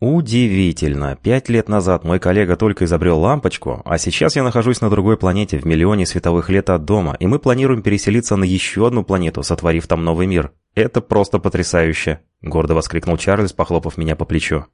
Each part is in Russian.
Удивительно. Пять лет назад мой коллега только изобрел лампочку, а сейчас я нахожусь на другой планете в миллионе световых лет от дома, и мы планируем переселиться на еще одну планету, сотворив там новый мир. Это просто потрясающе!» — гордо воскликнул Чарльз, похлопав меня по плечу.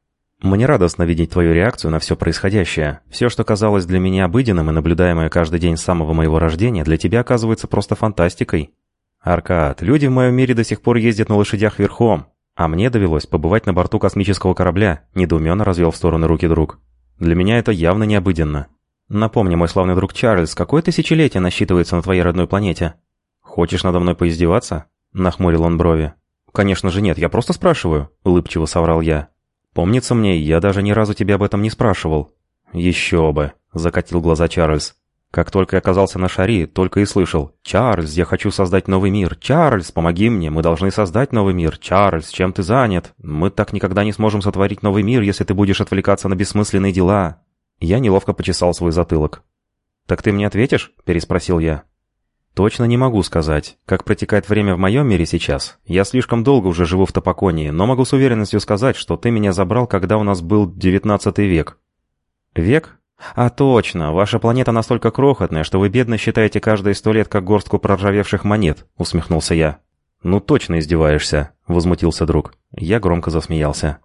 «Мне радостно видеть твою реакцию на все происходящее. Все, что казалось для меня обыденным и наблюдаемое каждый день с самого моего рождения, для тебя оказывается просто фантастикой. Аркад, люди в моем мире до сих пор ездят на лошадях верхом, а мне довелось побывать на борту космического корабля, недоуменно развел в стороны руки друг. Для меня это явно необыденно. Напомни, мой славный друг Чарльз, какое тысячелетие насчитывается на твоей родной планете? Хочешь надо мной поиздеваться? Нахмурил он брови. Конечно же нет, я просто спрашиваю, улыбчиво соврал я. Помнится мне, я даже ни разу тебя об этом не спрашивал. Еще бы, закатил глаза Чарльз. Как только я оказался на шаре, только и слышал «Чарльз, я хочу создать новый мир! Чарльз, помоги мне! Мы должны создать новый мир! Чарльз, чем ты занят? Мы так никогда не сможем сотворить новый мир, если ты будешь отвлекаться на бессмысленные дела!» Я неловко почесал свой затылок. «Так ты мне ответишь?» – переспросил я. «Точно не могу сказать, как протекает время в моем мире сейчас. Я слишком долго уже живу в Топоконии, но могу с уверенностью сказать, что ты меня забрал, когда у нас был девятнадцатый век». «Век? «А точно, ваша планета настолько крохотная, что вы бедно считаете каждые сто лет как горстку проржавевших монет», — усмехнулся я. «Ну точно издеваешься», — возмутился друг. Я громко засмеялся.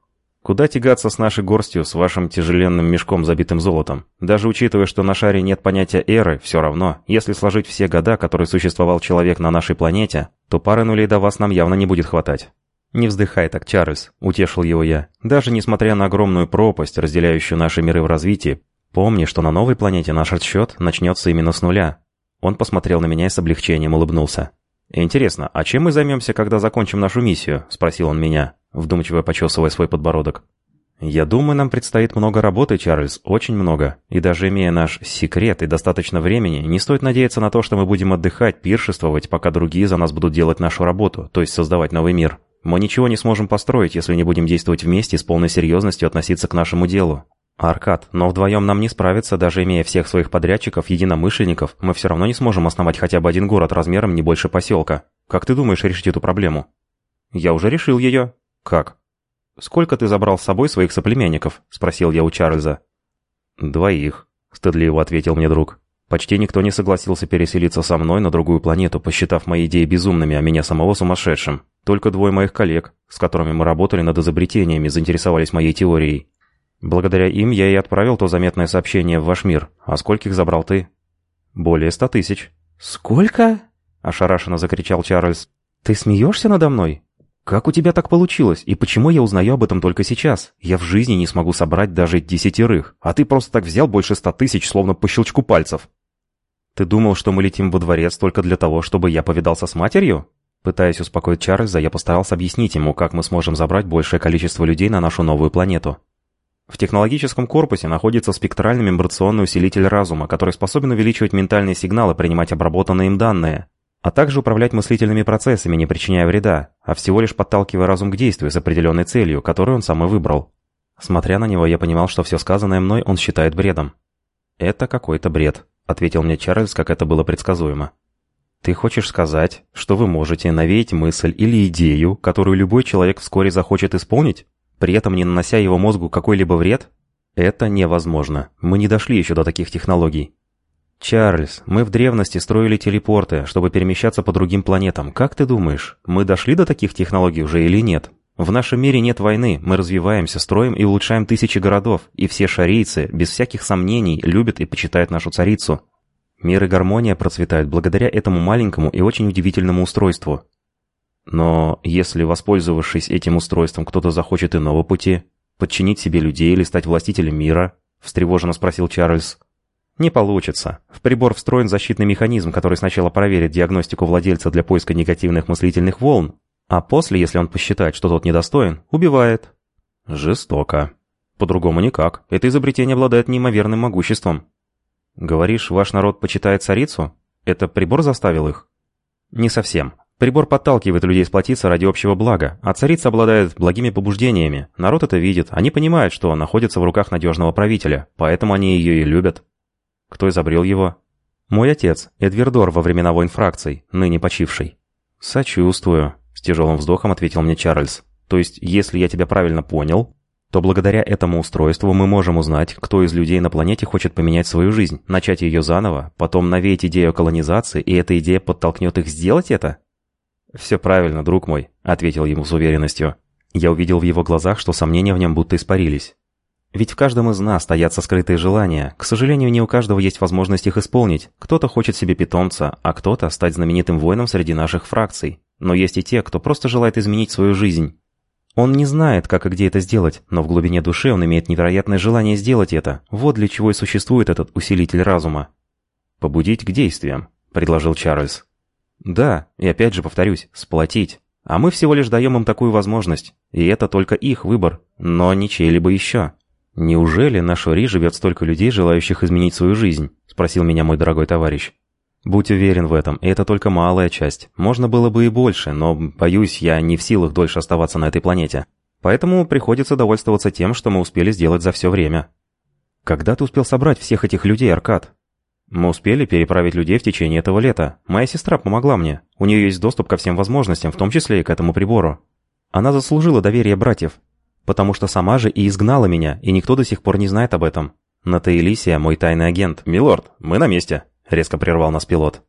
«Куда тягаться с нашей горстью, с вашим тяжеленным мешком, забитым золотом? Даже учитывая, что на шаре нет понятия эры, все равно, если сложить все года, которые существовал человек на нашей планете, то пары нулей до вас нам явно не будет хватать». «Не вздыхай так, Чарльз», — утешил его я. «Даже несмотря на огромную пропасть, разделяющую наши миры в развитии, Помни, что на новой планете наш отсчет начнется именно с нуля. Он посмотрел на меня и с облегчением улыбнулся. «Интересно, а чем мы займемся, когда закончим нашу миссию?» – спросил он меня, вдумчиво почесывая свой подбородок. «Я думаю, нам предстоит много работы, Чарльз, очень много. И даже имея наш секрет и достаточно времени, не стоит надеяться на то, что мы будем отдыхать, пиршествовать, пока другие за нас будут делать нашу работу, то есть создавать новый мир. Мы ничего не сможем построить, если не будем действовать вместе и с полной серьезностью относиться к нашему делу. «Аркад, но вдвоем нам не справиться, даже имея всех своих подрядчиков, единомышленников, мы все равно не сможем основать хотя бы один город размером не больше поселка. Как ты думаешь решить эту проблему?» «Я уже решил ее». «Как?» «Сколько ты забрал с собой своих соплеменников?» – спросил я у Чарльза. «Двоих», – стыдливо ответил мне друг. «Почти никто не согласился переселиться со мной на другую планету, посчитав мои идеи безумными, а меня самого сумасшедшим. Только двое моих коллег, с которыми мы работали над изобретениями, заинтересовались моей теорией. Благодаря им я и отправил то заметное сообщение в ваш мир. А скольких забрал ты? Более ста тысяч. Сколько? Ошарашенно закричал Чарльз. Ты смеешься надо мной? Как у тебя так получилось? И почему я узнаю об этом только сейчас? Я в жизни не смогу собрать даже десятерых. А ты просто так взял больше ста тысяч, словно по щелчку пальцев. Ты думал, что мы летим во дворец только для того, чтобы я повидался с матерью? Пытаясь успокоить Чарльза, я постарался объяснить ему, как мы сможем забрать большее количество людей на нашу новую планету. В технологическом корпусе находится спектральный мембрационный усилитель разума, который способен увеличивать ментальные сигналы, принимать обработанные им данные, а также управлять мыслительными процессами, не причиняя вреда, а всего лишь подталкивая разум к действию с определенной целью, которую он сам и выбрал. Смотря на него, я понимал, что все сказанное мной он считает бредом. «Это какой-то бред», — ответил мне Чарльз, как это было предсказуемо. «Ты хочешь сказать, что вы можете навеять мысль или идею, которую любой человек вскоре захочет исполнить?» При этом не нанося его мозгу какой-либо вред? Это невозможно. Мы не дошли еще до таких технологий. Чарльз, мы в древности строили телепорты, чтобы перемещаться по другим планетам. Как ты думаешь, мы дошли до таких технологий уже или нет? В нашем мире нет войны, мы развиваемся, строим и улучшаем тысячи городов, и все шарийцы, без всяких сомнений, любят и почитают нашу царицу. Мир и гармония процветают благодаря этому маленькому и очень удивительному устройству. Но если, воспользовавшись этим устройством, кто-то захочет иного пути, подчинить себе людей или стать властителем мира, встревоженно спросил Чарльз. Не получится. В прибор встроен защитный механизм, который сначала проверит диагностику владельца для поиска негативных мыслительных волн, а после, если он посчитает, что тот недостоин, убивает. Жестоко. По-другому никак. Это изобретение обладает неимоверным могуществом. Говоришь, ваш народ почитает царицу? Это прибор заставил их? Не совсем. Прибор подталкивает людей сплотиться ради общего блага, а царица обладает благими побуждениями. Народ это видит, они понимают, что находится в руках надежного правителя, поэтому они ее и любят. Кто изобрел его? Мой отец, Эдвердор во времена войн фракций, ныне почивший. Сочувствую, с тяжелым вздохом ответил мне Чарльз. То есть, если я тебя правильно понял, то благодаря этому устройству мы можем узнать, кто из людей на планете хочет поменять свою жизнь, начать ее заново, потом навеять идею колонизации, и эта идея подтолкнет их сделать это? «Все правильно, друг мой», — ответил ему с уверенностью. Я увидел в его глазах, что сомнения в нем будто испарились. Ведь в каждом из нас таятся скрытые желания. К сожалению, не у каждого есть возможность их исполнить. Кто-то хочет себе питомца, а кто-то стать знаменитым воином среди наших фракций. Но есть и те, кто просто желает изменить свою жизнь. Он не знает, как и где это сделать, но в глубине души он имеет невероятное желание сделать это. Вот для чего и существует этот усилитель разума. «Побудить к действиям», — предложил Чарльз. «Да, и опять же повторюсь, сплотить. А мы всего лишь даем им такую возможность. И это только их выбор, но не чей-либо еще». «Неужели на Шори живет столько людей, желающих изменить свою жизнь?» — спросил меня мой дорогой товарищ. «Будь уверен в этом, это только малая часть. Можно было бы и больше, но, боюсь, я не в силах дольше оставаться на этой планете. Поэтому приходится довольствоваться тем, что мы успели сделать за все время». «Когда ты успел собрать всех этих людей, Аркад?» «Мы успели переправить людей в течение этого лета. Моя сестра помогла мне. У нее есть доступ ко всем возможностям, в том числе и к этому прибору. Она заслужила доверие братьев, потому что сама же и изгнала меня, и никто до сих пор не знает об этом. Натаэлисия – мой тайный агент. «Милорд, мы на месте», – резко прервал нас пилот.